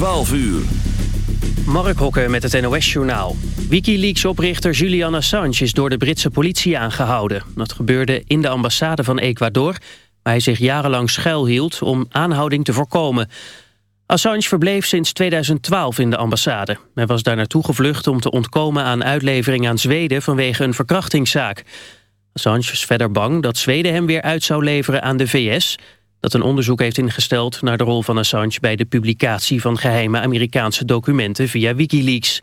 12 uur. Mark Hokken met het NOS-journaal. Wikileaks-oprichter Julian Assange is door de Britse politie aangehouden. Dat gebeurde in de ambassade van Ecuador... waar hij zich jarenlang schuilhield om aanhouding te voorkomen. Assange verbleef sinds 2012 in de ambassade. Hij was daar naartoe gevlucht om te ontkomen aan uitlevering aan Zweden... vanwege een verkrachtingszaak. Assange is verder bang dat Zweden hem weer uit zou leveren aan de VS dat een onderzoek heeft ingesteld naar de rol van Assange... bij de publicatie van geheime Amerikaanse documenten via Wikileaks.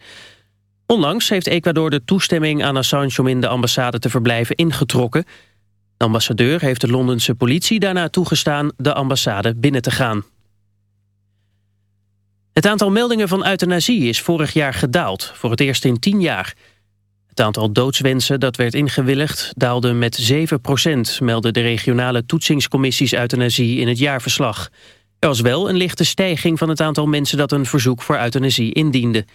Onlangs heeft Ecuador de toestemming aan Assange om in de ambassade te verblijven ingetrokken. De ambassadeur heeft de Londense politie daarna toegestaan de ambassade binnen te gaan. Het aantal meldingen van euthanasie is vorig jaar gedaald, voor het eerst in tien jaar... Het aantal doodswensen dat werd ingewilligd daalde met 7 procent... melden de regionale toetsingscommissies euthanasie in het jaarverslag. Er was wel een lichte stijging van het aantal mensen... dat een verzoek voor euthanasie indiende.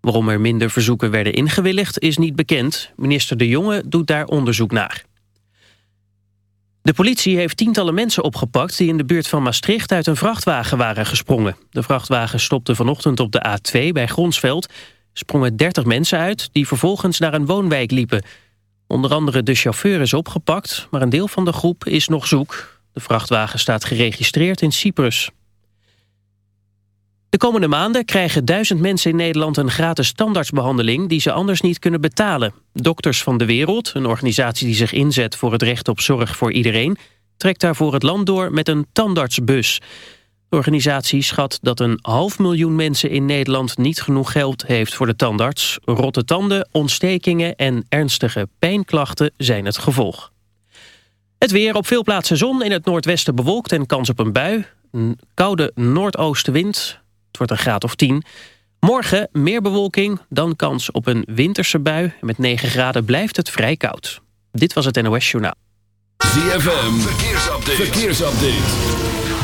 Waarom er minder verzoeken werden ingewilligd is niet bekend. Minister De Jonge doet daar onderzoek naar. De politie heeft tientallen mensen opgepakt... die in de buurt van Maastricht uit een vrachtwagen waren gesprongen. De vrachtwagen stopte vanochtend op de A2 bij Gronsveld sprongen 30 mensen uit die vervolgens naar een woonwijk liepen. Onder andere de chauffeur is opgepakt, maar een deel van de groep is nog zoek. De vrachtwagen staat geregistreerd in Cyprus. De komende maanden krijgen duizend mensen in Nederland een gratis tandartsbehandeling die ze anders niet kunnen betalen. Dokters van de Wereld, een organisatie die zich inzet voor het recht op zorg voor iedereen, trekt daarvoor het land door met een tandartsbus. De organisatie schat dat een half miljoen mensen in Nederland niet genoeg geld heeft voor de tandarts. Rotte tanden, ontstekingen en ernstige pijnklachten zijn het gevolg. Het weer op veel plaatsen zon, in het noordwesten bewolkt en kans op een bui. Een koude noordoostenwind, het wordt een graad of 10. Morgen meer bewolking, dan kans op een winterse bui. Met 9 graden blijft het vrij koud. Dit was het NOS Journaal. ZFM, verkeersupdate.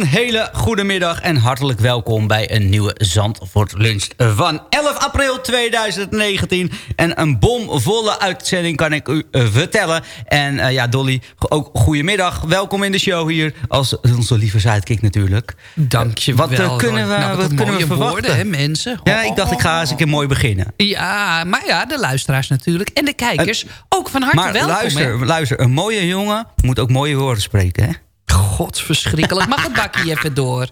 Een hele goede middag en hartelijk welkom bij een nieuwe Zandvoort Lunch van 11 april 2019. En een bomvolle uitzending kan ik u uh, vertellen. En uh, ja, Dolly, ook goedemiddag. Welkom in de show hier als onze lieve sidekick natuurlijk. Dank je wat, wel. Wat kunnen we, nou, wat kunnen we verwachten? Woorden, hè, mensen? Ja, ik dacht ik ga eens een keer mooi beginnen. Ja, maar ja, de luisteraars natuurlijk. En de kijkers uh, ook van harte maar welkom. Maar luister, luister, een mooie jongen moet ook mooie woorden spreken, hè? Godsverschrikkelijk. Mag het bakje even door?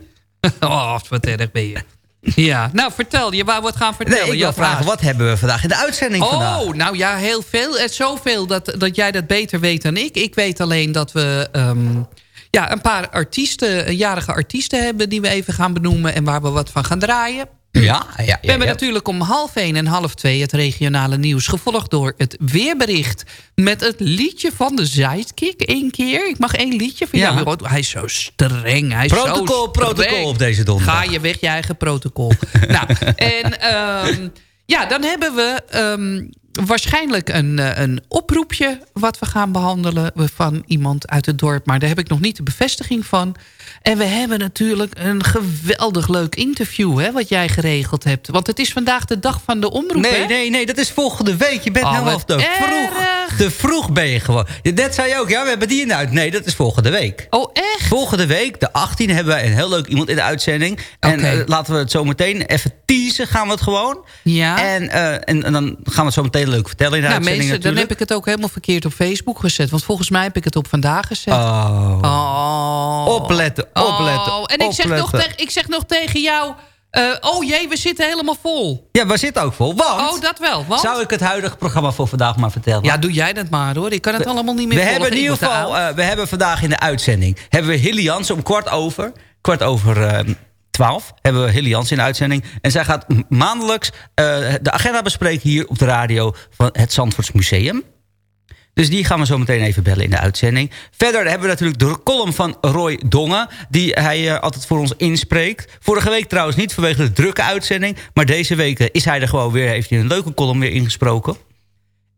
oh, wat erg ben je. Ja, nou vertel, je wou wat gaan vertellen. Nee, ik wil vragen, wat hebben we vandaag in de uitzending oh, vandaag? Oh, nou ja, heel veel. Het zoveel dat, dat jij dat beter weet dan ik. Ik weet alleen dat we um, ja, een paar artiesten, jarige artiesten hebben... die we even gaan benoemen en waar we wat van gaan draaien. Ja, ja, ja, we hebben natuurlijk om half één en half twee het regionale nieuws... gevolgd door het weerbericht met het liedje van de Sidekick. Eén keer, ik mag één liedje van ja. jou. Hij is zo streng. Hij is protocol, zo protocol op deze donderdag. Ga je weg, je eigen protocol. nou, en um, ja, dan hebben we... Um, waarschijnlijk een, een oproepje wat we gaan behandelen van iemand uit het dorp. Maar daar heb ik nog niet de bevestiging van. En we hebben natuurlijk een geweldig leuk interview... Hè, wat jij geregeld hebt. Want het is vandaag de dag van de omroep, Nee, hè? nee, nee, dat is volgende week. Je bent oh, helemaal te vroeg. Te vroeg ben je gewoon. Net zei je ook, ja, we hebben die in de uit. Nee, dat is volgende week. Oh, echt? Volgende week, de 18 hebben wij een heel leuk iemand in de uitzending. En okay. uh, laten we het zo meteen even teasen, gaan we het gewoon. Ja. En, uh, en, en, dan gaan we het zo meteen leuk vertellen in de nou, mensen, natuurlijk. Dan heb ik het ook helemaal verkeerd op Facebook gezet. Want volgens mij heb ik het op vandaag gezet. Oh. oh. Opletten, opletten, oh. En ik zeg, nog tegen, ik zeg nog tegen jou... Uh, oh jee, we zitten helemaal vol. Ja, we zitten ook vol. Want, oh, dat wel. Want? Zou ik het huidige programma voor vandaag maar vertellen? Ja, doe jij dat maar hoor. Ik kan het we, allemaal niet meer we volgen. Hebben in ieder geval, uh, we hebben vandaag in de uitzending... hebben we Hilly Jansen om kwart over... kwart over uh, 12 hebben we Hilly in de uitzending. En zij gaat maandelijks de agenda bespreken hier op de radio... van het Zandvoorts Museum. Dus die gaan we zo meteen even bellen in de uitzending. Verder hebben we natuurlijk de column van Roy Dongen... die hij uh, altijd voor ons inspreekt. Vorige week trouwens niet vanwege de drukke uitzending... maar deze week is hij er gewoon weer... heeft hij een leuke column weer ingesproken.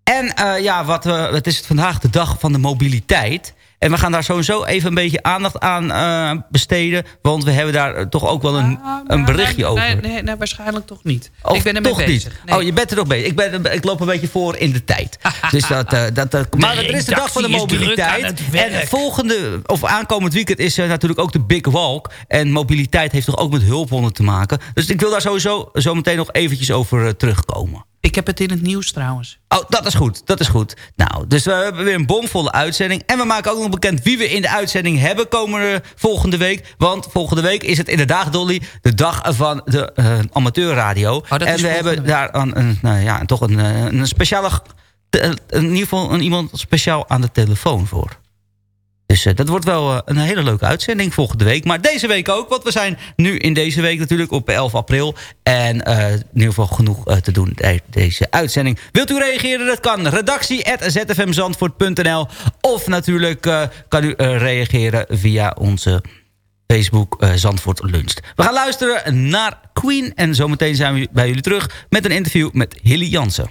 En uh, ja, wat het is vandaag de dag van de mobiliteit... En we gaan daar sowieso even een beetje aandacht aan uh, besteden. Want we hebben daar toch ook wel een, ah, een berichtje nee, over. Nee, nee, nee, waarschijnlijk toch niet. Of ik ben er toch bezig. niet. Nee. Oh, je bent er nog bezig. Ik, ben, ik loop een beetje voor in de tijd. dus dat, uh, dat, dat, maar er is de dag van de mobiliteit. En volgende, of aankomend weekend is uh, natuurlijk ook de Big Walk. En mobiliteit heeft toch ook met hulphonden te maken. Dus ik wil daar sowieso zo meteen nog eventjes over uh, terugkomen. Ik heb het in het nieuws trouwens. Oh, dat is goed. Dat is goed. Nou, dus we hebben weer een bomvolle uitzending. En we maken ook nog bekend wie we in de uitzending hebben komende volgende week. Want volgende week is het inderdaad, Dolly, de dag van de uh, amateurradio. Oh, en we hebben week. daar een, een, nou ja, toch een, een speciale... In ieder geval een, iemand speciaal aan de telefoon voor. Dus uh, dat wordt wel uh, een hele leuke uitzending volgende week. Maar deze week ook, want we zijn nu in deze week natuurlijk op 11 april. En uh, in ieder geval genoeg te doen deze uitzending. Wilt u reageren? Dat kan. Redactie.zfmzandvoort.nl Of natuurlijk kan u reageren via onze Facebook Zandvoort Lunch. We gaan luisteren naar Queen. En zometeen zijn we bij jullie terug met een interview met Hilly Jansen.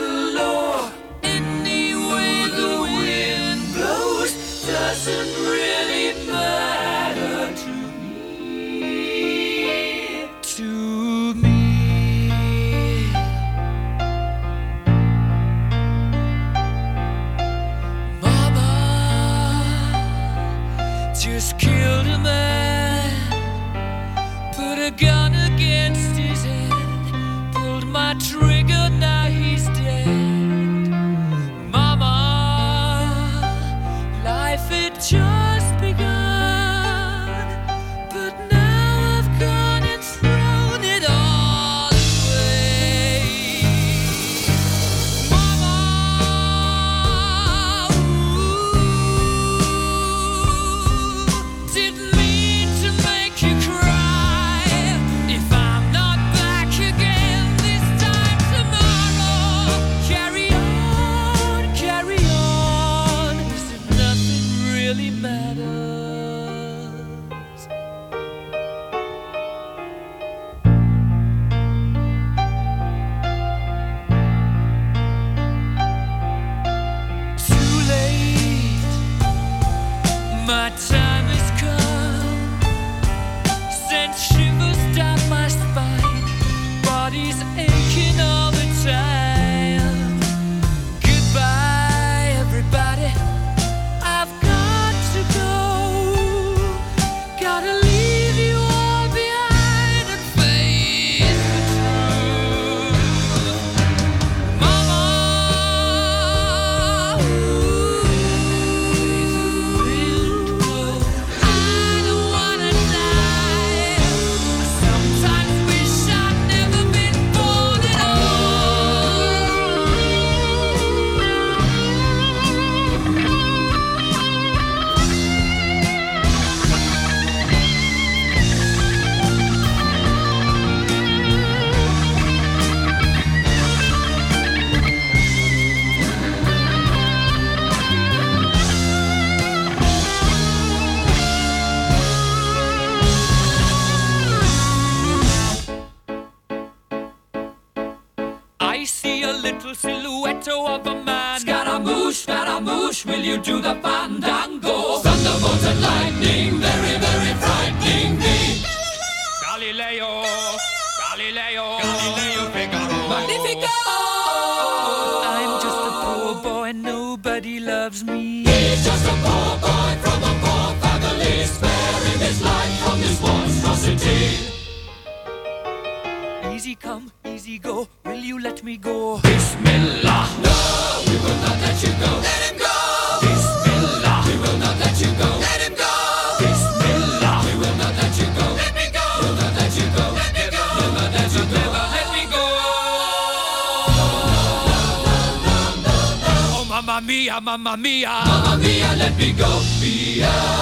Any way the wind blows doesn't really you to the Mamma mia! Mamma mia, let me go! Mia.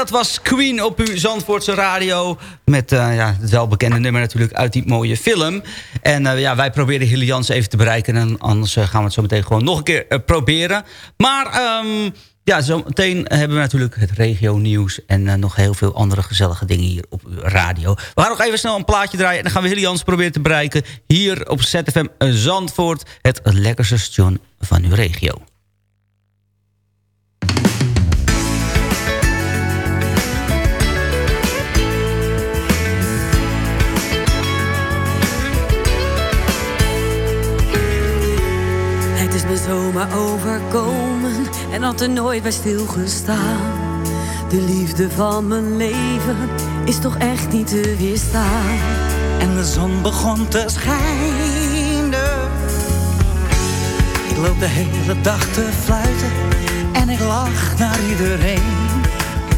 Dat was Queen op uw Zandvoortse radio. Met uh, ja, het welbekende nummer natuurlijk uit die mooie film. En uh, ja, wij proberen Hilly Jans even te bereiken. En anders uh, gaan we het zo meteen gewoon nog een keer proberen. Maar um, ja, zo meteen hebben we natuurlijk het regio nieuws. En nog heel veel andere gezellige dingen hier op uw radio. We gaan nog even snel een plaatje draaien. En dan gaan we Hilly Jans proberen te bereiken. Hier op ZFM Zandvoort. Het lekkerste station van uw regio. Me zomaar overkomen en had er nooit bij stilgestaan. De liefde van mijn leven is toch echt niet te weerstaan. En de zon begon te schijnen. Ik loop de hele dag te fluiten en ik lach naar iedereen.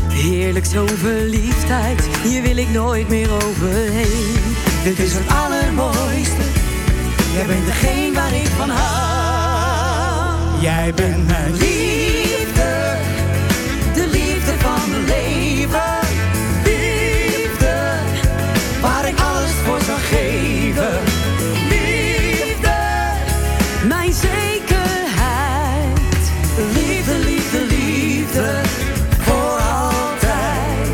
Heerlijk zo'n verliefdheid, hier wil ik nooit meer overheen. Dit is het allermooiste, jij bent degene waar ik van hou. Jij bent mijn liefde, de liefde van mijn leven. Liefde, waar ik alles voor zou geven. Liefde, mijn zekerheid. Liefde, liefde, liefde, voor altijd.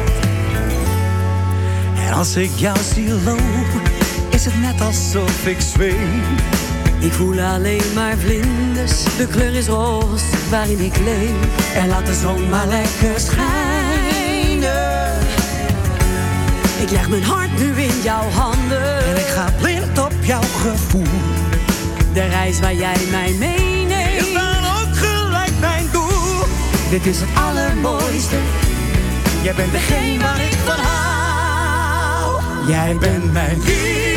En als ik jou zie lopen, is het net alsof ik zweef ik voel alleen maar vlinders, de kleur is roze waarin ik leef. En laat de zon maar lekker schijnen. Ik leg mijn hart nu in jouw handen. En ik ga blind op jouw gevoel. De reis waar jij mij meeneemt. Is dan ook gelijk mijn doel. Dit is het allermooiste. Jij bent degene waar ik van hou. Jij bent mijn liefde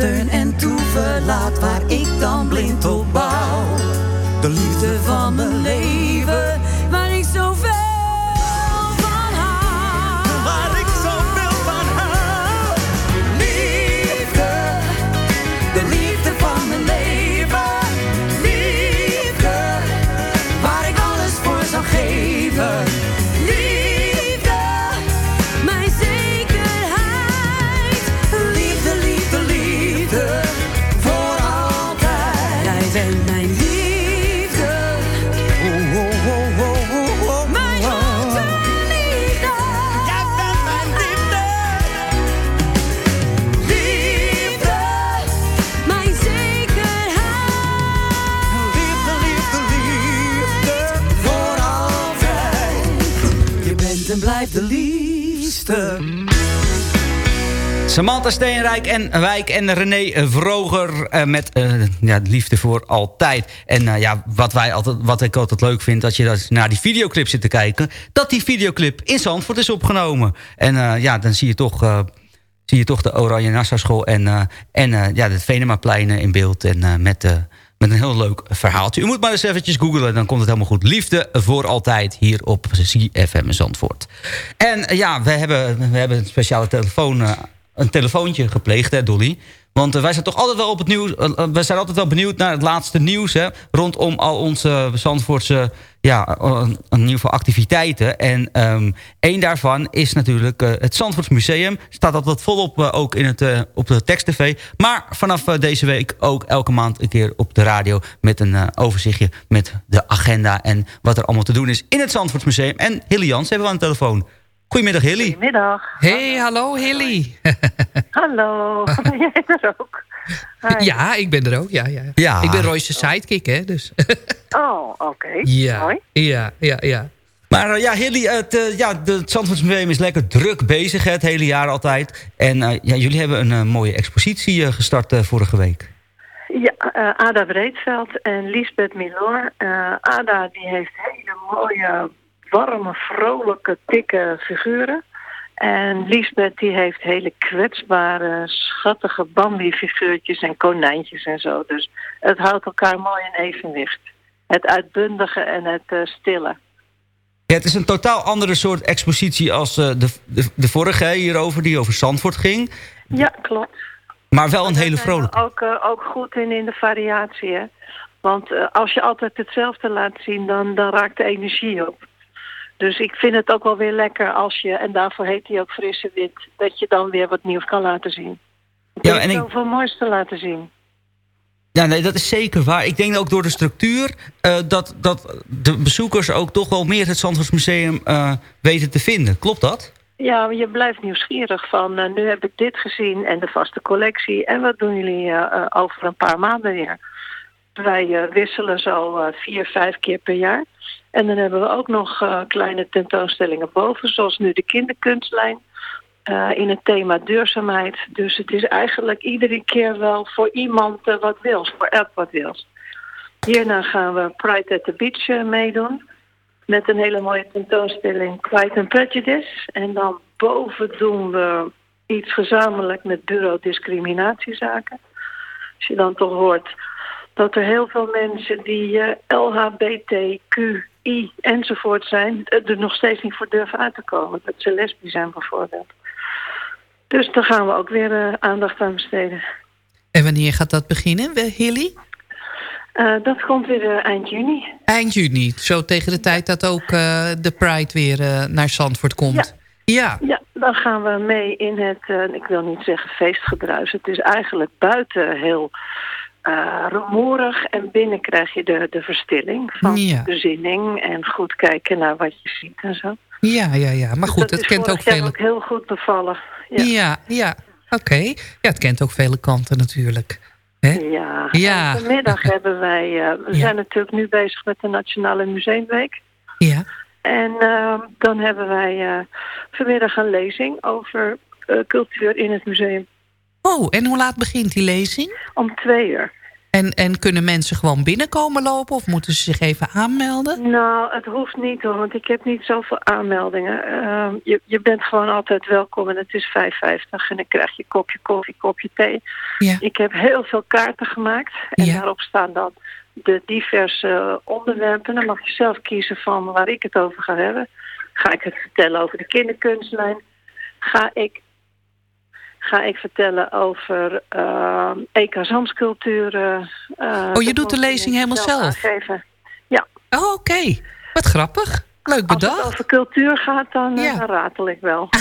steun en toeverlaat waar ik dan blind op bouw? De liefde van mijn leven, Samantha Steenrijk en Wijk en René Vroger uh, met uh, ja, liefde voor altijd. En uh, ja, wat, wij altijd, wat ik altijd leuk vind, dat je dat naar die videoclip zit te kijken... dat die videoclip in Zandvoort is opgenomen. En ja, dan zie je toch, zie je toch de Oranje Nassau School en, en ja, het Venemaplein in beeld. En met met een heel leuk verhaaltje. U moet maar eens eventjes googlen, dan komt het helemaal goed. Liefde voor altijd hier op CFM Zandvoort. En eh, ja, we hebben, we hebben een speciale telefoon, uh, een telefoontje gepleegd, hè Dolly? Want uh, wij zijn toch altijd wel op het nieuws. Uh, we zijn altijd wel benieuwd naar het laatste nieuws. Hè, rondom al onze Zandvoortse ja, in ieder geval activiteiten. En um, één daarvan is natuurlijk het Zandvoorts Museum. Staat altijd volop ook in het, op de tekst-tv. Maar vanaf deze week ook elke maand een keer op de radio... met een overzichtje met de agenda en wat er allemaal te doen is in het Zandvoorts Museum. En Hilly Jans hebben we aan de telefoon. Goedemiddag, Hilly. Goedemiddag. Hey, hallo Hilly. hallo, ben jij er ook? Hi. Ja, ik ben er ook. Ja, ja. ja. Ik ben Royce's sidekick, hè. Dus. oh, oké. Okay. Ja. Mooi. Ja, ja, ja. Maar uh, ja, Hilly, het, uh, ja, het Zandvoortsmuseum is lekker druk bezig hè, het hele jaar altijd. En uh, ja, jullie hebben een mooie expositie gestart vorige week. Ja, eh, Ada Breedveld en Lisbeth Milor. Eh, Ada die heeft hele mooie, warme, vrolijke, dikke figuren. En Lisbeth die heeft hele kwetsbare, schattige Bambi-figuurtjes en konijntjes en zo. Dus het houdt elkaar mooi in evenwicht. Het uitbundige en het eh, stille. Ja, het is een totaal andere soort expositie als eh, de, de, de vorige hè, hierover, die over Zandvoort ging. Ja, klopt. Maar wel een hele vrolijke. Ook, eh, ook goed in in de variatie, hè. Want als je altijd hetzelfde laat zien, dan, dan raakt de energie op. Dus ik vind het ook wel weer lekker als je, en daarvoor heet hij ook frisse wind, dat je dan weer wat nieuws kan laten zien. Ja, en ik, zoveel moois te laten zien. ja, nee, dat is zeker waar. Ik denk ook door de structuur eh, dat, dat de bezoekers ook toch wel meer het Zandvoortsmuseum eh weten te vinden. Klopt dat? Ja, je blijft nieuwsgierig van, eh, nu heb ik dit gezien en de vaste collectie. En wat doen jullie over een paar maanden weer? Wij wisselen zo vier, vijf keer per jaar. En dan hebben we ook nog eh, kleine tentoonstellingen boven, zoals nu de kinderkunstlijn. eh, in het thema duurzaamheid. Dus het is eigenlijk iedere keer wel voor iemand eh, wat wils, voor elk wat wils. Hierna gaan we Pride at the Beach meedoen. Met een hele mooie tentoonstelling Pride and Prejudice. En dan boven doen we iets gezamenlijk met Bureau Discriminatiezaken. Als je dan toch hoort dat er heel veel mensen die eh, LHBTQI enzovoort zijn... eh, er nog steeds niet voor durven uit te komen. Dat ze lesbisch zijn bijvoorbeeld. Dus daar gaan we ook weer eh, aandacht aan besteden. En wanneer gaat dat beginnen, Hilly? Eh, dat komt weer eind juni. Eind juni, zo tegen de tijd dat ook de Pride weer naar Zandvoort komt. Ja. Ja, dan gaan we mee in het, ik wil niet zeggen feestgedruis. Het is eigenlijk buiten heel rumoerig. En binnen krijg je de, de verstilling van Ja. bezinning. En goed kijken naar wat je ziet en zo. Ja, ja, ja. Maar goed, dat het kent ook vele... ook heel goed bevallen. Ja, Ja, ja. Oké. Ja, het kent ook vele kanten natuurlijk. Ja. Ja. En Vanmiddag hebben wij, eh, we Ja. zijn natuurlijk nu bezig met de Nationale Museumweek. Ja. En eh, dan hebben wij eh, vanmiddag een lezing over cultuur in het museum. Oh, en hoe laat begint die lezing? Om twee uur. En, en kunnen mensen gewoon binnenkomen lopen of moeten ze zich even aanmelden? Nou, het hoeft niet hoor, want ik heb niet zoveel aanmeldingen. Ehm, je, je bent gewoon altijd welkom en het is 5,50 en dan krijg je kopje koffie, kopje thee. Ja. Ik heb heel veel kaarten gemaakt en Ja. daarop staan dan de diverse onderwerpen. Dan mag je zelf kiezen van waar ik het over ga hebben. Ga ik het vertellen over de kinderkunstlijn? Ga ik, ga ik vertellen over uh, EK zandsculpturen? eh, Oh, je doet de lezing helemaal zelf? aangeven. Ja. Oh, oké. Wat grappig. Leuk Als bedacht. het over cultuur gaat, dan, eh, Ja. dan ratel ik wel.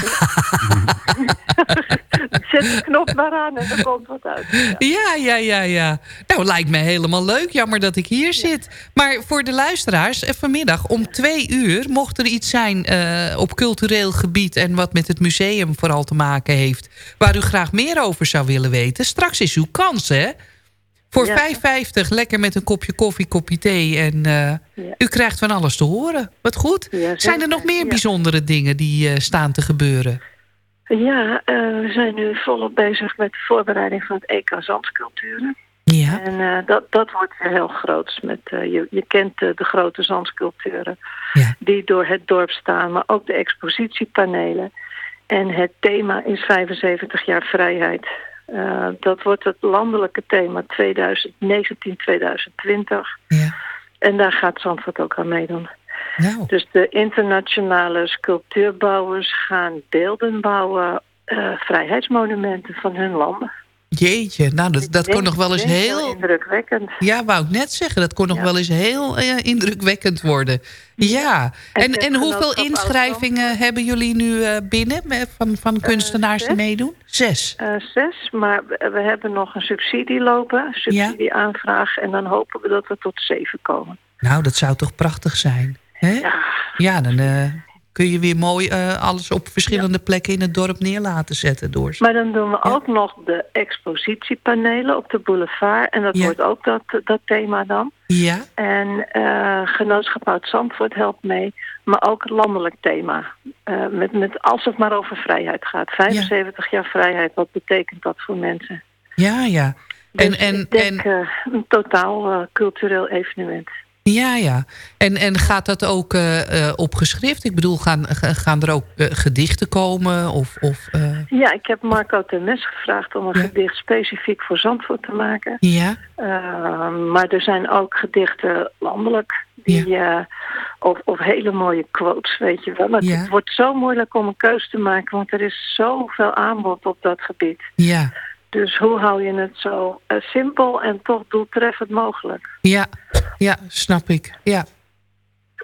Zet de knop maar aan en er komt wat uit. Ja, ja, ja, ja. Nou, lijkt me helemaal leuk. Jammer dat ik hier zit. Maar voor de luisteraars, eh, vanmiddag om twee uur... mocht er iets zijn eh, op cultureel gebied... en wat met het museum vooral te maken heeft... waar u graag meer over zou willen weten... straks is uw kans, hè? Voor Ja. 5,50 lekker met een kopje koffie, kopje thee... en eh, u krijgt van alles te horen. Wat goed. zijn er nog meer bijzondere dingen die eh, staan te gebeuren? Ja, eh, we zijn nu volop bezig met de voorbereiding van het EK Zandsculpturen. Ja. En dat, dat wordt weer heel groots. Met, je, je kent de grote zandsculpturen die door het dorp staan, maar ook de expositiepanelen. En het thema is 75 jaar vrijheid. Eh, dat wordt het landelijke thema 2019-2020. En daar gaat Zandvoort ook aan meedoen. Nou. Dus de internationale sculptuurbouwers gaan beelden bouwen, eh, vrijheidsmonumenten van hun landen. Jeetje, nou dat, dat kon nog wel eens heel... indrukwekkend. Ja, wou ik net zeggen. Dat kon nog wel eens heel eh, indrukwekkend worden. Ja. En, En hoeveel inschrijvingen hebben jullie nu eh, binnen met- van, van kunstenaars die meedoen? Zes. Eh, zes, maar we hebben nog een subsidie lopen, subsidieaanvraag. En dan hopen we dat we tot zeven komen. Nou, dat zou toch prachtig zijn? Hè? Ja. dan eh, kun je weer mooi eh, alles op verschillende plekken in het dorp neer laten zetten. Door. Maar dan doen we ook nog de expositiepanelen op de boulevard. En dat Ja. wordt ook dat, dat thema dan. Ja. En eh, Genootschap Oud Zandvoort helpt mee. Maar ook het landelijk thema. Eh, met, met, als het maar over vrijheid gaat. 75 jaar vrijheid, wat betekent dat voor mensen? Ja, ja. En, Dus en, ik denk en, een totaal cultureel evenement. Ja, ja. En, en gaat dat ook eh, op geschrift? Ik bedoel, gaan, ga- gaan er ook eh, gedichten komen? Of, of, Ja, ik heb Marco Temes gevraagd om een gedicht specifiek voor Zandvoort te maken. ja? Uh, maar er zijn ook gedichten landelijk. Die, of, of hele mooie quotes, weet je wel. Het, Ja. het wordt zo moeilijk om een keus te maken, want er is zoveel aanbod op dat gebied. Ja, Dus hoe hou je het zo eh, simpel en toch doeltreffend mogelijk? ja, ja, snap ik. Ja,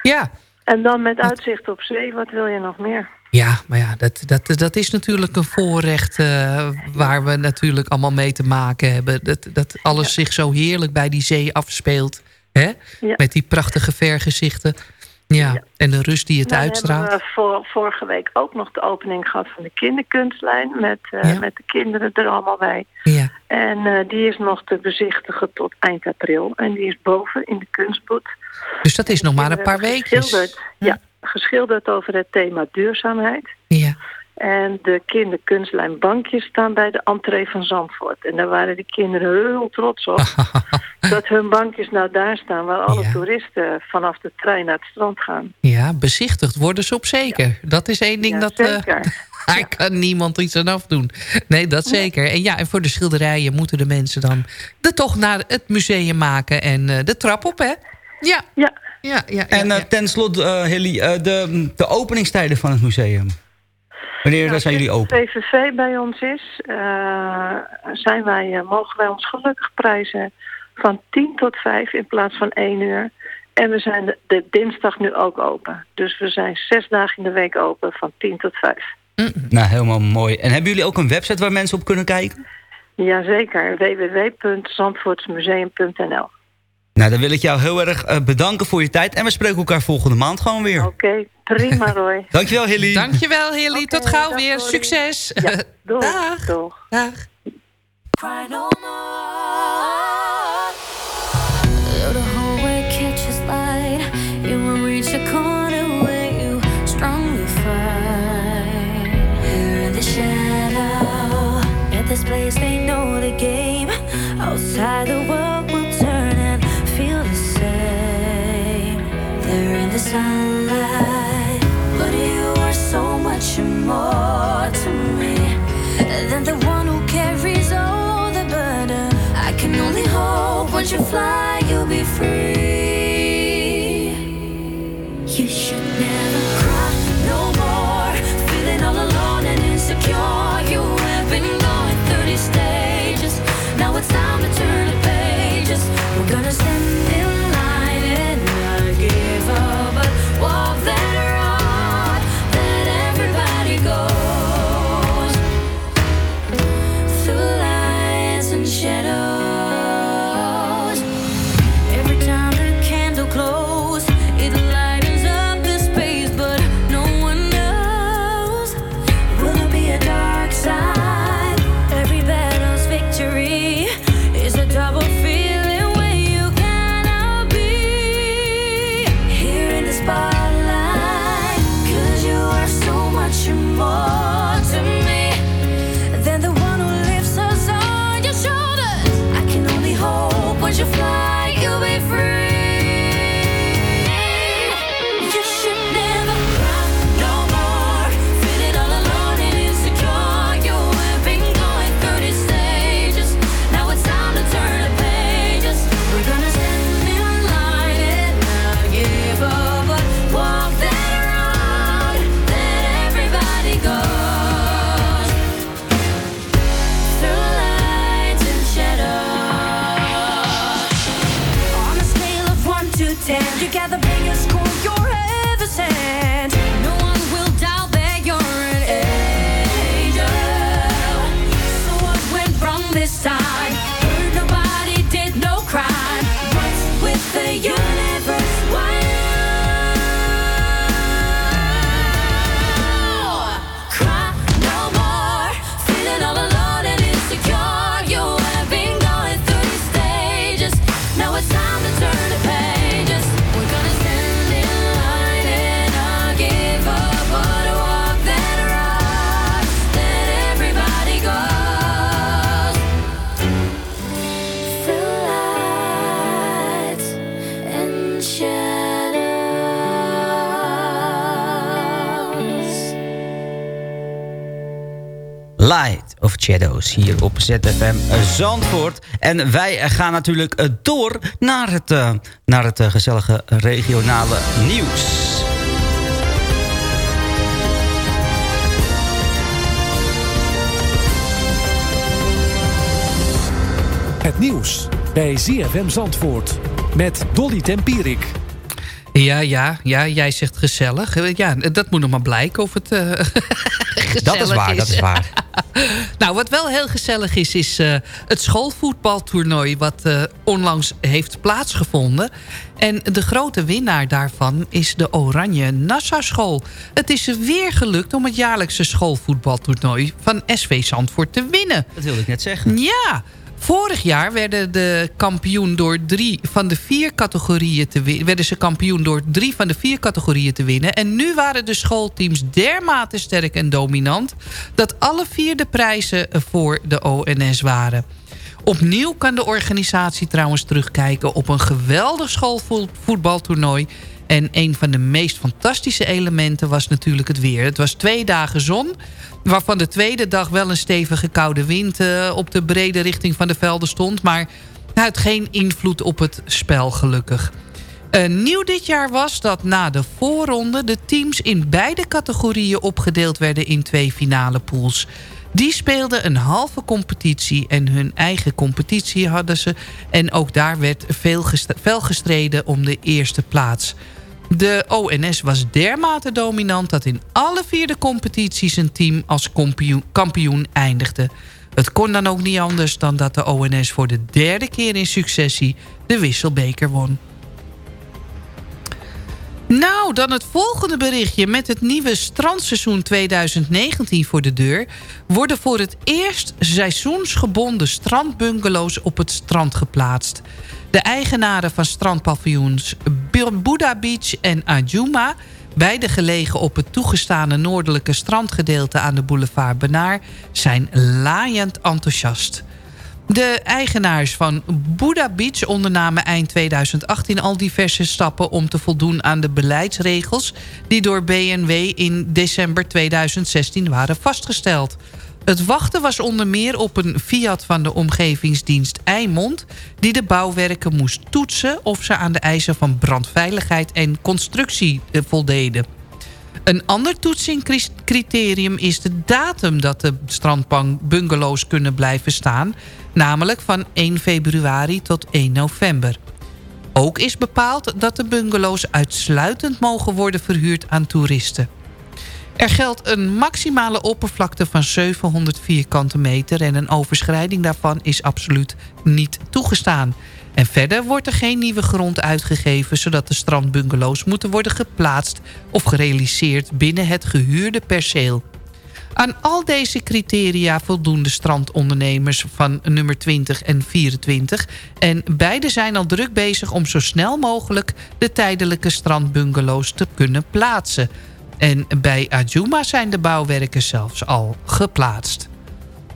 ja. En dan met uitzicht op zee, wat wil je nog meer? Ja, maar ja, dat, dat, dat is natuurlijk een voorrecht eh, waar we natuurlijk allemaal mee te maken hebben. Dat, dat alles zich zo heerlijk bij die zee afspeelt. Hè? Ja. Met die prachtige vergezichten. Ja, en de rust die het Nou, uitstraalt. hebben we voor, vorige week ook nog de opening gehad van de kinderkunstlijn. Met, eh, Ja. met de kinderen er allemaal bij. Ja. En eh, die is nog te bezichtigen tot eind april. En die is boven in de kunstboet. Dus dat is nog maar een paar weken. geschilderd, ja, geschilderd over het thema duurzaamheid. Ja. En de kinderkunstlijn bankjes staan bij de entree van Zandvoort. En daar waren de kinderen heel trots op. dat hun bankjes nou daar staan waar alle toeristen vanaf de trein naar het strand gaan. Ja, bezichtigd worden ze op zeker. Dat is één ding Ja, dat... eh, zeker. daar kan niemand iets aan afdoen. Nee, dat zeker. En ja, en voor de schilderijen moeten de mensen dan de tocht naar het museum maken. En eh, de trap op, hè? Ja. Ja. Ja, ja, En eh, ten slotte, eh, Hilly, eh, de, de openingstijden van het museum. Wanneer Nou, zijn jullie open? de VVV bij ons is, eh, zijn wij, eh, mogen wij ons gelukkig prijzen van 10 tot 5 in plaats van 1 uur. En we zijn de, de dinsdag nu ook open. Dus we zijn zes dagen in de week open van 10 tot 5. Nou, helemaal mooi. En hebben jullie ook een website waar mensen op kunnen kijken? Jazeker, www.zandvoortsmuseum.nl Nou, dan wil ik jou heel erg eh, bedanken voor je tijd. En we spreken elkaar volgende maand gewoon weer. Oké, prima Roy. Dankjewel, Hilly. Dankjewel, Hilly. Tot gauw dag, weer. Roy. Succes. Ja, doeg. Dag. Doeg. Dag. More to me than the one who carries all the burden. I can only hope once you fly, you'll be free. You should never shadow. Light of Shadows hier op ZFM Zandvoort. En wij gaan natuurlijk eh, door naar het, naar het gezellige regionale nieuws. Het nieuws bij ZFM Zandvoort met Dolly Tempierik. Ja, ja, ja, jij zegt gezellig. Ja, dat moet nog maar blijken of het uh, Dat is waar, dat is waar. nou, wat wel heel gezellig is, is uh, het schoolvoetbaltoernooi... wat uh, onlangs heeft plaatsgevonden. En de grote winnaar daarvan is de Oranje Nassau School. Het is er weer gelukt om het jaarlijkse schoolvoetbaltoernooi... van SV Zandvoort te winnen. Dat wilde ik net zeggen. Ja, Vorig jaar werden, de kampioen door drie van de vier categorieën te werden ze kampioen door drie van de vier categorieën te winnen. En nu waren de schoolteams dermate sterk en dominant... dat alle vier de prijzen voor de ONS waren. Opnieuw kan de organisatie trouwens terugkijken op een geweldig schoolvoetbaltoernooi... En een van de meest fantastische elementen was natuurlijk het weer. Het was twee dagen zon, waarvan de tweede dag wel een stevige koude wind... Uh, op de brede richting van de velden stond. Maar had geen invloed op het spel gelukkig. Uh, nieuw dit jaar was dat na de voorronde... de teams in beide categorieën opgedeeld werden in twee finale pools. Die speelden een halve competitie en hun eigen competitie hadden ze. En ook daar werd veel gestreden om de eerste plaats. De ONS was dermate dominant dat in alle vier de competities een team als kampioen, eindigde. Het kon dan ook niet anders dan dat de ONS voor de derde keer in successie de wisselbeker won. Nou, dan het volgende berichtje. Met het nieuwe strandseizoen 2019 voor de deur... worden voor het eerst seizoensgebonden strandbungalows op het strand geplaatst. De eigenaren van strandpaviljoens Buddha Beach en Ajuma... beide gelegen op het toegestane noordelijke strandgedeelte aan de boulevard Benaar... zijn laaiend enthousiast. De eigenaars van Buddha Beach ondernamen eind 2018 al diverse stappen... om te voldoen aan de beleidsregels die door BNW in december 2016 waren vastgesteld. Het wachten was onder meer op een Fiat van de omgevingsdienst Eimond... die de bouwwerken moest toetsen of ze aan de eisen van brandveiligheid en constructie eh, voldeden. Een ander toetsingcriterium is de datum dat de strandbungalows kunnen blijven staan... namelijk van 1 februari tot 1 november. Ook is bepaald dat de bungalows uitsluitend mogen worden verhuurd aan toeristen. Er geldt een maximale oppervlakte van 700 vierkante meter... en een overschrijding daarvan is absoluut niet toegestaan. En verder wordt er geen nieuwe grond uitgegeven... zodat de strandbungalows moeten worden geplaatst of gerealiseerd... binnen het gehuurde perceel. Aan al deze criteria voldoen de strandondernemers van nummer 20 en 24... en beide zijn al druk bezig om zo snel mogelijk... de tijdelijke strandbungalows te kunnen plaatsen... En bij Ajuma zijn de bouwwerken zelfs al geplaatst.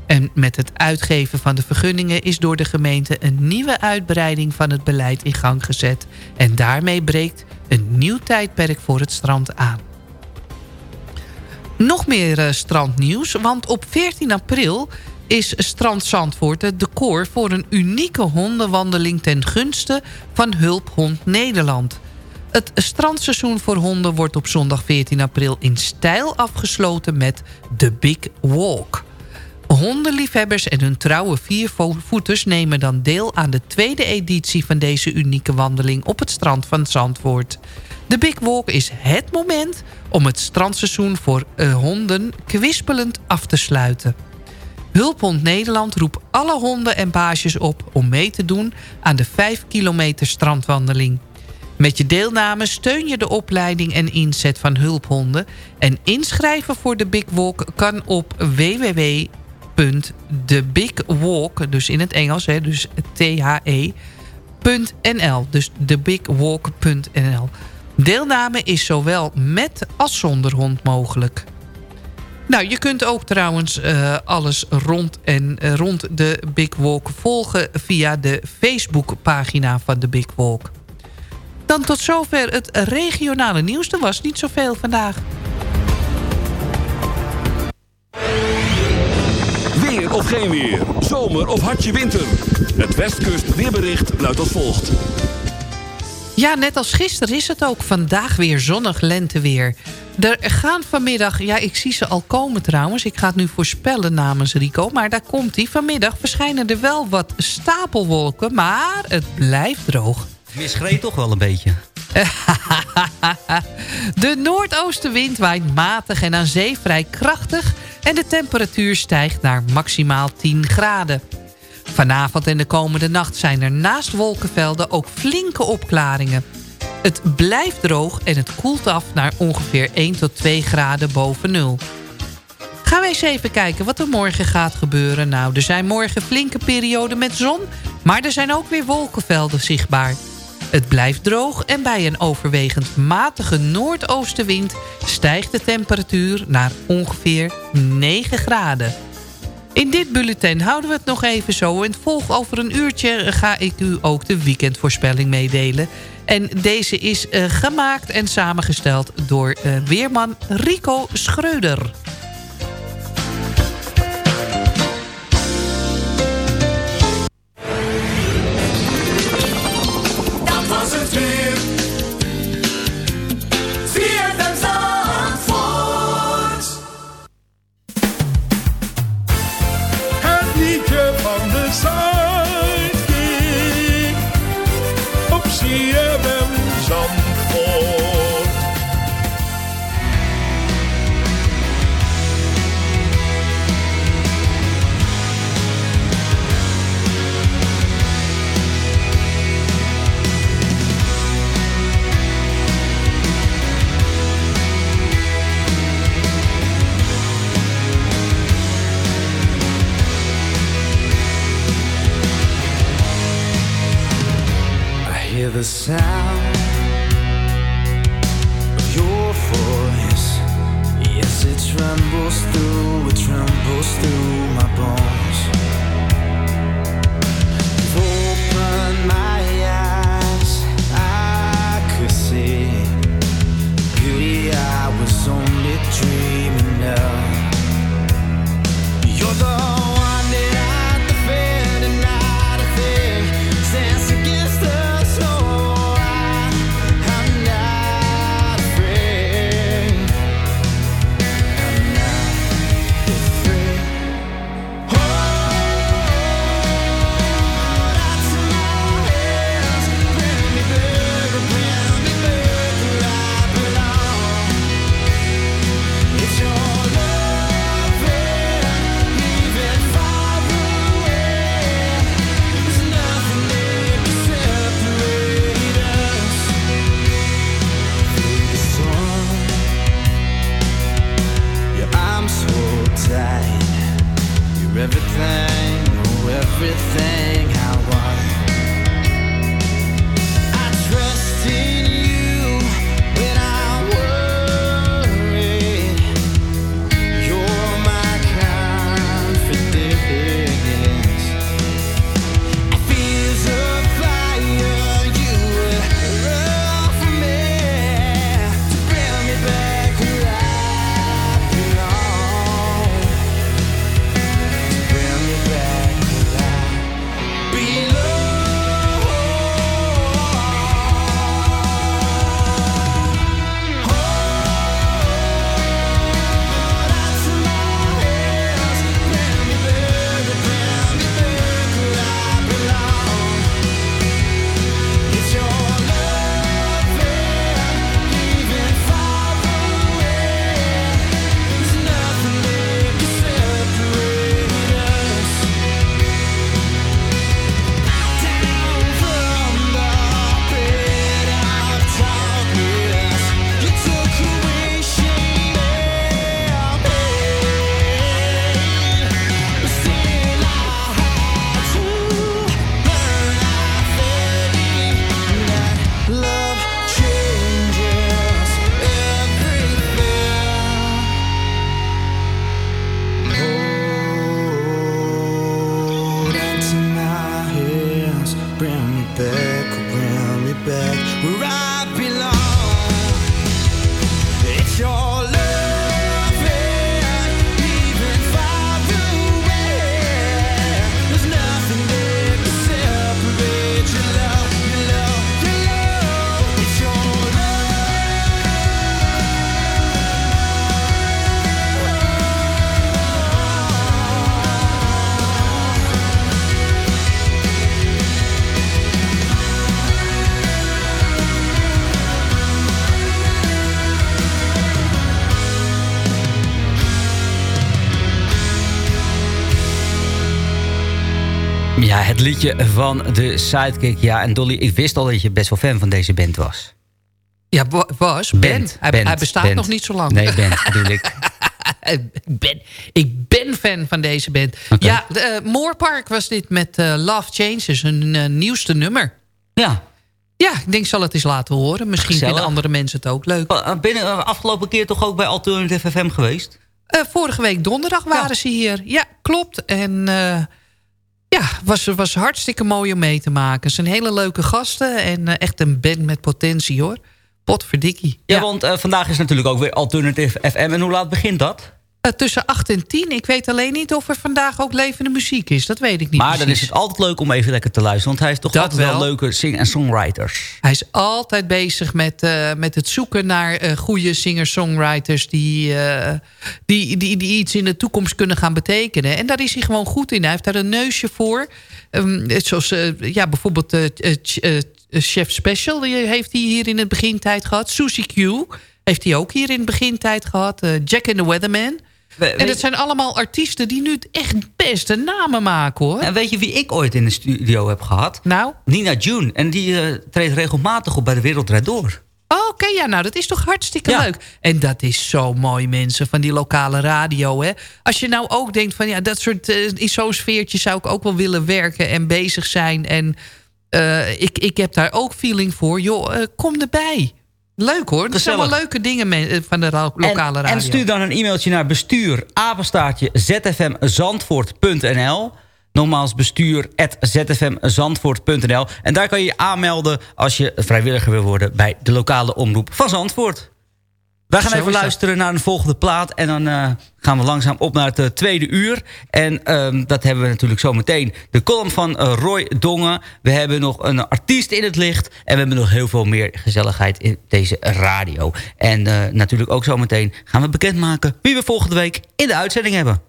En met het uitgeven van de vergunningen is door de gemeente een nieuwe uitbreiding van het beleid in gang gezet. En daarmee breekt een nieuw tijdperk voor het strand aan. Nog meer uh, strandnieuws, want op 14 april is Strand Zandvoort het decor voor een unieke hondenwandeling ten gunste van Hulphond Nederland. Het strandseizoen voor honden wordt op zondag 14 april in stijl afgesloten met The Big Walk. Hondenliefhebbers en hun trouwe viervoeters nemen dan deel aan de tweede editie van deze unieke wandeling op het strand van Zandvoort. De Big Walk is het moment om het strandseizoen voor uh, honden kwispelend af te sluiten. Hulphond Nederland roept alle honden en baasjes op om mee te doen aan de 5 kilometer strandwandeling. Met je deelname steun je de opleiding en inzet van hulphonden. En inschrijven voor de Big Walk kan op www.thebigwalk, dus in het Engels, hè, dus T-H-E.nl. Dus thebigwalk.nl. Deelname is zowel met als zonder hond mogelijk. Nou, je kunt ook trouwens uh, alles rond, en, uh, rond de Big Walk volgen... via de Facebookpagina van de Big Walk. Dan tot zover het regionale nieuws. Er was niet zoveel vandaag. of geen weer. Zomer of hartje winter. Het Westkust weerbericht luidt als volgt. Ja, net als gisteren is het ook vandaag weer zonnig lenteweer. Er gaan vanmiddag, ja ik zie ze al komen trouwens. Ik ga het nu voorspellen namens Rico. Maar daar komt hij. Vanmiddag verschijnen er wel wat stapelwolken. Maar het blijft droog. Misgreep toch wel een beetje. De noordoostenwind waait matig en aan zee vrij krachtig... en de temperatuur stijgt naar maximaal 10 graden. Vanavond en de komende nacht zijn er naast wolkenvelden ook flinke opklaringen. Het blijft droog en het koelt af naar ongeveer 1 tot 2 graden boven nul. Gaan we eens even kijken wat er morgen gaat gebeuren. Nou, er zijn morgen flinke perioden met zon... maar er zijn ook weer wolkenvelden zichtbaar. Het blijft droog en bij een overwegend matige noordoostenwind... stijgt de temperatuur naar ongeveer 9 graden. In dit bulletin houden we het nog even zo. En volg over een uurtje ga ik u ook de weekendvoorspelling meedelen. En deze is uh, gemaakt en samengesteld door uh, weerman Rico Schreuder. Liedje van de Sidekick. Ja, en Dolly, ik wist al dat je best wel fan van deze band was. Ja, wa- was. Ben. Hij, band, hij bestaat band. nog niet zo lang. Nee, band bedoel ik. ben, ik ben fan van deze band. Ja, de, eh, Moorpark was dit met eh, Love Changes, hun eh, nieuwste nummer. Ja. Ja, ik denk, zal het eens laten horen. Misschien Gezellig. vinden andere mensen het ook leuk. Ben je eh, afgelopen keer toch ook bij Alternative FM geweest? Vorige week donderdag waren ze hier. Ja, klopt. En ja, was, was hartstikke mooi om mee te maken. Ze zijn hele leuke gasten en eh, echt een band met potentie hoor. Potverdikkie. Ja, want eh, vandaag is natuurlijk ook weer Alternative FM. En hoe laat begint dat? Eh, tussen 8 en 10. Ik weet alleen niet of er vandaag ook levende muziek is. Dat weet ik niet maar dan is het altijd leuk om even lekker te luisteren. Want hij is toch Dat altijd wel, wel. leuke sing- en songwriters. Hij is altijd bezig met, eh, met het zoeken naar eh, goede singer-songwriters... Die, die, die, die iets in de toekomst kunnen gaan betekenen. En daar is hij gewoon goed in. Hij heeft daar een neusje voor. Ehm, zoals ja, bijvoorbeeld Ch- Chef Special die heeft hij hier in het begintijd gehad. Susie Q heeft hij ook hier in het begintijd gehad. Eh, Jack and the Weatherman. En dat zijn allemaal artiesten die nu echt beste namen maken, hoor. En weet je wie ik ooit in de studio heb gehad? Nou? Nina June. En die eh, treedt regelmatig op bij de Wereld Door. Oh, Oké, ja, nou, dat is toch hartstikke leuk. En dat is zo mooi, mensen, van die lokale radio, hè. Als je nou ook denkt van, ja, dat soort... eh, in zo'n sfeertje zou ik ook wel willen werken en bezig zijn. En eh, ik, ik heb daar ook feeling voor. Joh, kom erbij. Leuk, hoor. Dat zijn wel leuke dingen eh, van de lokale en, radio. En stuur dan een e-mailtje naar bestuur apenstaartje zfmzandvoort.nl Nogmaals bestuur zfmzandvoort.nl En daar kan je je aanmelden als je vrijwilliger wil worden... bij de lokale omroep van Zandvoort. Wij gaan Zo even luisteren naar een volgende plaat... en dan eh, gaan we langzaam op naar het eh, tweede uur. En ehm, dat hebben we natuurlijk zometeen. De column van eh, Roy Dongen. We hebben nog een artiest in het licht. En we hebben nog heel veel meer gezelligheid in deze radio. En natuurlijk ook zometeen gaan we bekendmaken... wie we volgende week in de uitzending hebben.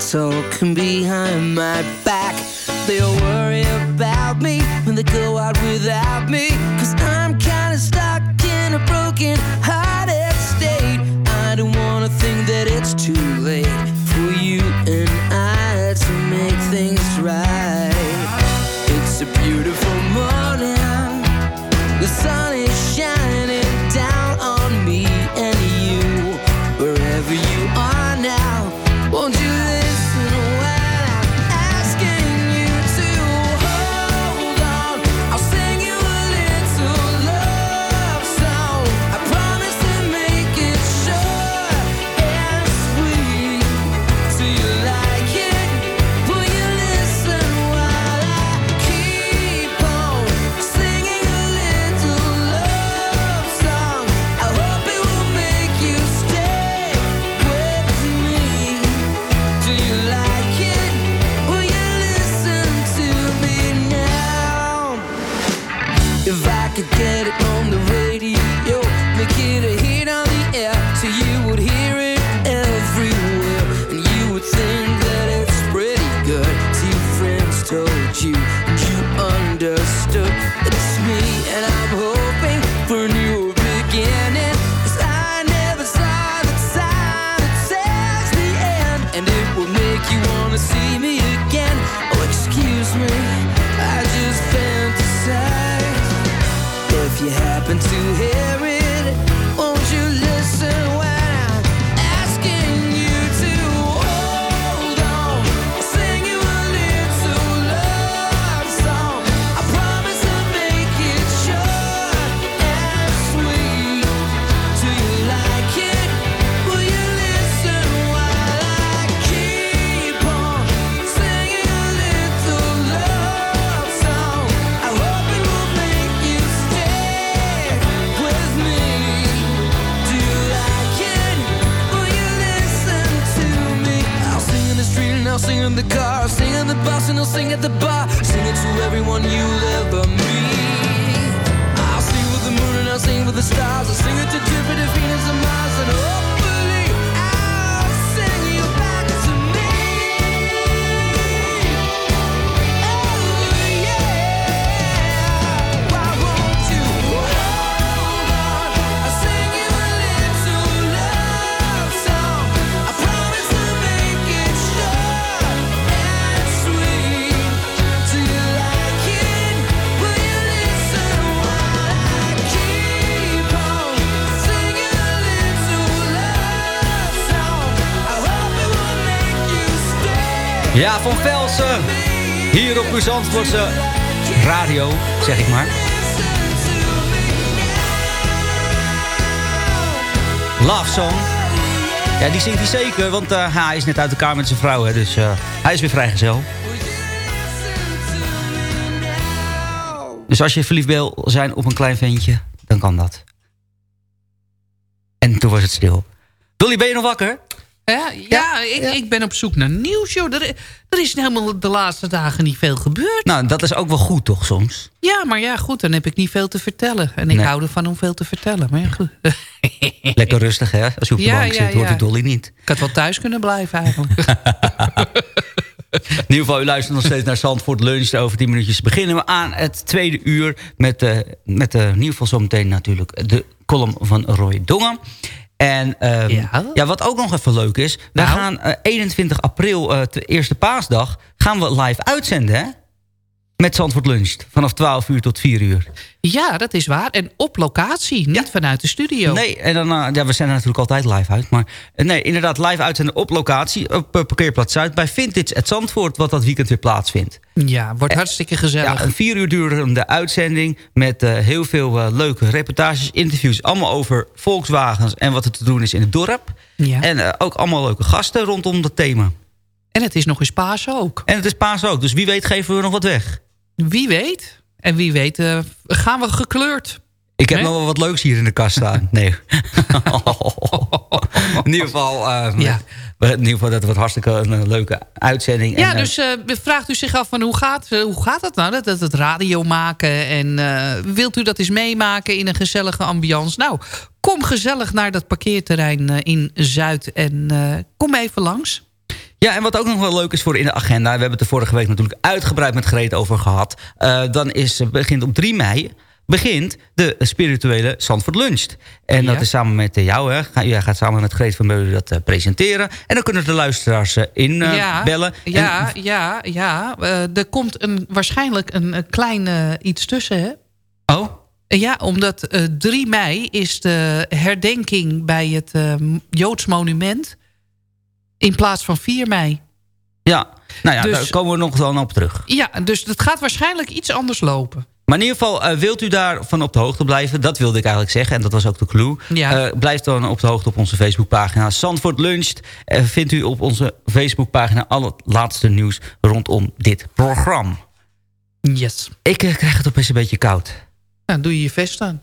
Talking behind my back. They'll worry about me when they go out without me. Van Velsen. Hier op uw Zandvoortse radio, zeg ik maar. Love Song. Ja, die zingt hij zeker, want eh, hij is net uit elkaar met zijn vrouw. Hè, dus eh, hij is weer vrijgezel. Dus als je verliefd wil zijn op een klein ventje, dan kan dat. En toen was het stil. Dolly, ben je nog wakker? Ja, ja, ik, ik ben op zoek naar nieuws, joh. Er, er is helemaal de laatste dagen niet veel gebeurd. Nou, dat is ook wel goed toch soms? Ja, maar ja, goed, dan heb ik niet veel te vertellen. En ik Nee. hou ervan om veel te vertellen. Maar ja, goed. Lekker rustig hè, als je op de Ja, bank zit, hoort de Dolly niet. Ik had wel thuis kunnen blijven eigenlijk. In ieder geval, u luistert nog steeds naar Zandvoort Lunch. Over 10 minuutjes beginnen we aan het tweede uur. Met, eh met eh, in ieder geval zometeen natuurlijk de column van Roy Dongen. En ehm, ja. wat ook nog even leuk is. We Nou? gaan eh, 21 april, eh, de eerste paasdag, gaan we live uitzenden hè? Met Zandvoort Lunch. Vanaf 12 uur tot 4 uur. Ja, dat is waar. En op locatie, niet vanuit de studio. Nee, en dan, eh, ja, we zijn er natuurlijk altijd live uit. Maar eh, nee, inderdaad, live uitzenden op locatie. Op eh, parkeerplaats Zuid bij Vintage at Zandvoort. Wat dat weekend weer plaatsvindt. Ja, wordt hartstikke gezellig. Ja, een vier uur durende uitzending met heel veel leuke reportages, interviews. Allemaal over Volkswagens en wat er te doen is in het dorp. Ja. En ook allemaal leuke gasten rondom dat thema. En het is nog eens paas ook. En het is paas ook, dus wie weet geven we nog wat weg. Wie weet. En wie weet eh, gaan we gekleurd. Ik heb Nee? nog wel wat leuks hier in de kast staan. Nee. in ieder geval, eh, Ja. in ieder geval dat wordt hartstikke een, eh, leuke uitzending. Ja, En, eh, dus vraagt u zich af van hoe gaat, hoe gaat dat nou? Dat, dat het radio maken en wilt u dat eens meemaken in een gezellige ambiance? Nou, kom gezellig naar dat parkeerterrein in Zuid en kom even langs. Ja, en wat ook nog wel leuk is voor in de agenda... we hebben het er vorige week natuurlijk uitgebreid met Greet over gehad... eh, dan is, eh, begint op 3 mei begint de spirituele Zandvoort Lunch. En dat is samen met eh, jou, hè. Ga- Jij gaat samen met Greet van Meulen dat presenteren. En dan kunnen de luisteraars eh, in eh, ja, bellen. Ja, ja, ja. Er komt een, waarschijnlijk een, een klein iets tussen, hè? Oh? Ja, omdat eh 3 mei is de herdenking bij het Joods monument... in plaats van 4 mei. Ja, nou ja, Dus- daar komen we nog dan op terug. Ja, dus het gaat waarschijnlijk iets anders lopen. Maar in ieder geval, eh, wilt u daarvan op de hoogte blijven? Dat wilde ik eigenlijk zeggen en dat was ook de clue. Ja. Eh, blijf dan op de hoogte op onze Facebookpagina. Zandvoort Luncht Eh, vindt u op onze Facebookpagina al het laatste nieuws rondom dit programma. Yes. Ik krijg het opeens een beetje koud. Nou, doe je je vest aan.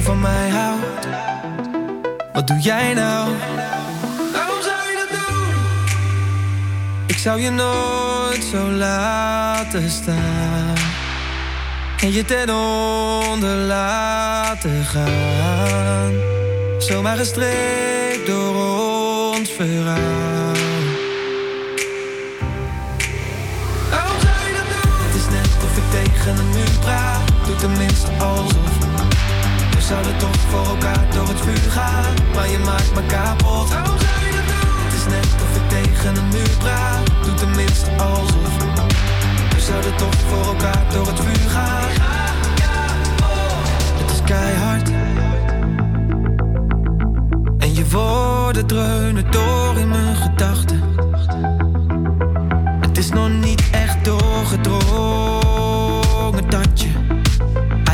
Van mij houdt. Wat doe jij nou? Waarom zou je dat doen? Ik zou je nooit zo laten staan. En je ten onder laten gaan. Zomaar gestreekt door ons verhaal. Waarom zou je dat doen? Het is net of ik tegen een muur praat. Doe tenminste alsof. Zouden toch voor elkaar door het vuur gaan. Maar je maakt me kapot. Waarom zou je dat doen? Het is net of ik tegen een muur praat. Doe tenminste alsof. We zouden toch voor elkaar door het vuur gaan. Het is keihard. En je woorden dreunen door in mijn gedachten. Het is nog niet echt doorgedrongen dat je